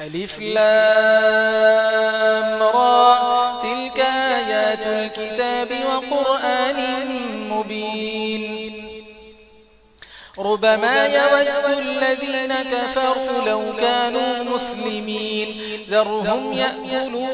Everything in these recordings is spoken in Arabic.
ألف لام را. تلك آيات الكتاب وقرآن مبين. ربما يود الذين كفروا لو كانوا مسلمين. ذرهم يأكلون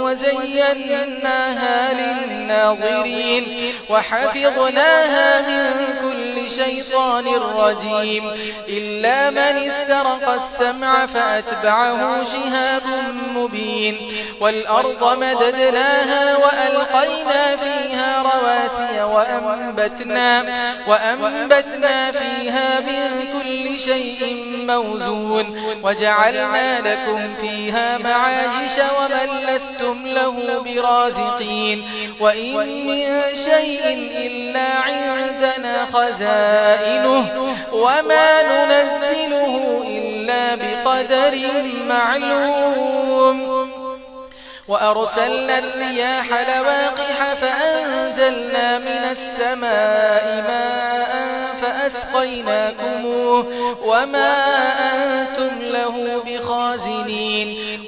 وزيناها للناظرين وحفظناها من كل الشيطان الرجيم. إلا من استرق السمع فأتبعه شهاب مبين. والأرض مددناها وألقينا فيها رواسي وأنبتنا, وأنبتنا فيها من كل شيء موزون. وجعلنا لكم فيها معاجش ومن لستم له برازقين. وإن من شيء إلا عندنا خزان خزائنه وما ننزله إلا بقدر معلوم. وأرسلنا الرياح لواقح فأنزلنا من السماء ماء فأسقيناكموه وما أنتم له بخازنين.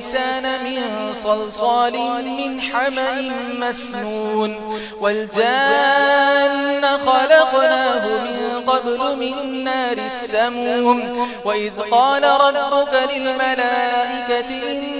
الإنسان من صلصال من حمأ مسنون والجن خلقناه من قبل من نار السموم وإذ قال ربك للملائكة إن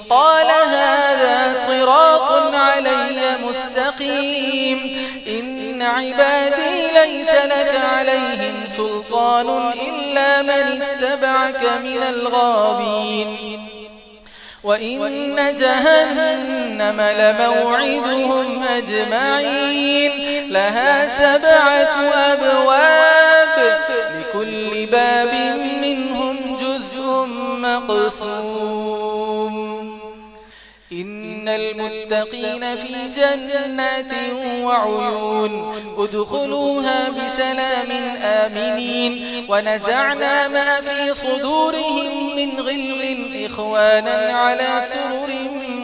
قال هذا صراط علي مستقيم. إن عبادي ليس لك عليهم سلطان إلا من اتبعك من الغابين. وإن جهنم لموعدهم أجمعين. لها سبعة أبواب. لكل باب منهم جزء مقصوم إن المتقين في جنات وعيون أدخلوها بسلام آمنين ونزعنا ما في صدورهم من غل إخوانا على سرر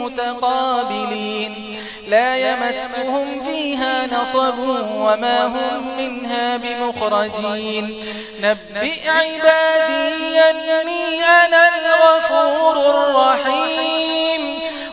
متقابلين لا يمسهم فيها نصب وما هم منها بمخرجين نبئ عبادي أني أنا الغفور الرحيم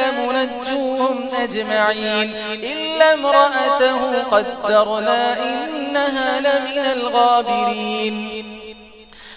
لمنجوهم أجمعين إلا امرأته قدرنا إنها لمن الغابرين.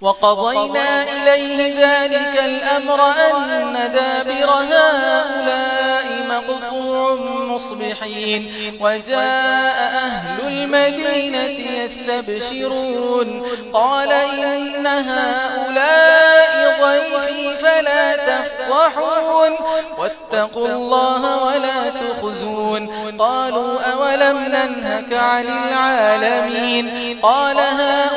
وقضينا إليه ذلك الأمر أن دابر هؤلاء مقطوع مصبحين. وجاء أهل المدينة يستبشرون. قال إن هؤلاء ضيفي فلا تفضحون. واتقوا الله ولا تخزون. قالوا أولم ننهك عن العالمين؟ قال هؤلاء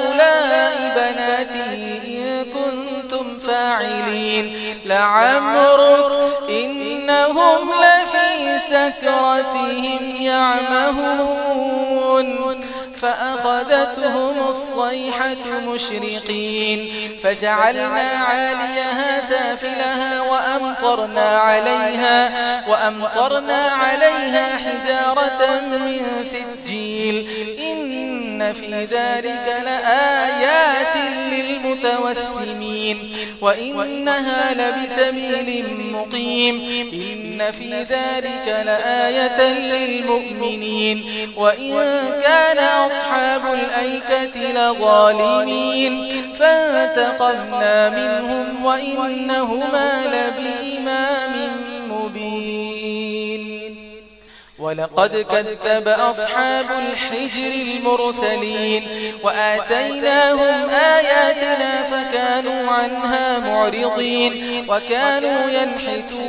آتي إن كنتم فاعلين. لعمرك إنهم لفي سكرتهم يعمهون. فأخذتهم الصيحة مشرقين. فجعلنا عاليها سافلها وأمطرنا عليها وأمطرنا عليها حجارة من سجيل. إن في ذلك لآية مبين وإنها لبسبيل مقيم إن في ذلك لآية للمؤمنين وإن كان أصحاب الأيكة لظالمين فانتقلنا منهم وإنهما لبين ولقد كذب أصحاب الحجر المرسلين وآتيناهم آياتنا فكانوا عنها معرضين وكانوا ينحتون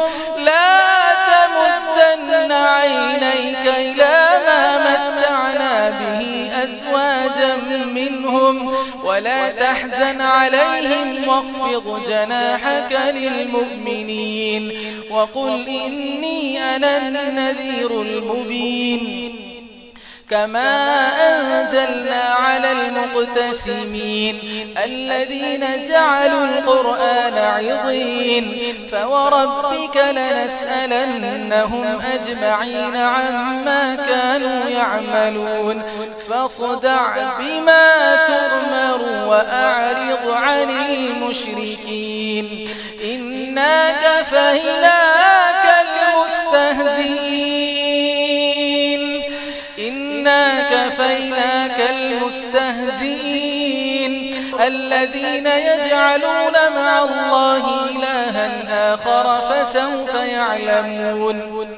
ولا تحزن عليهم واخفض جناحك للمؤمنين وقل إني أنا النذير المبين كما أنزلنا على المقتسمين الذين جعلوا القرآن عظيم فوربك لنسألنهم أجمعين عما كانوا يعملون فاصدع بما تؤمر وأعرض عن المشركين. إنا كفيناك المستهزين إنا كفيناك المستهزين الذين يجعلون مع الله إلها آخر فسوف يعلمون.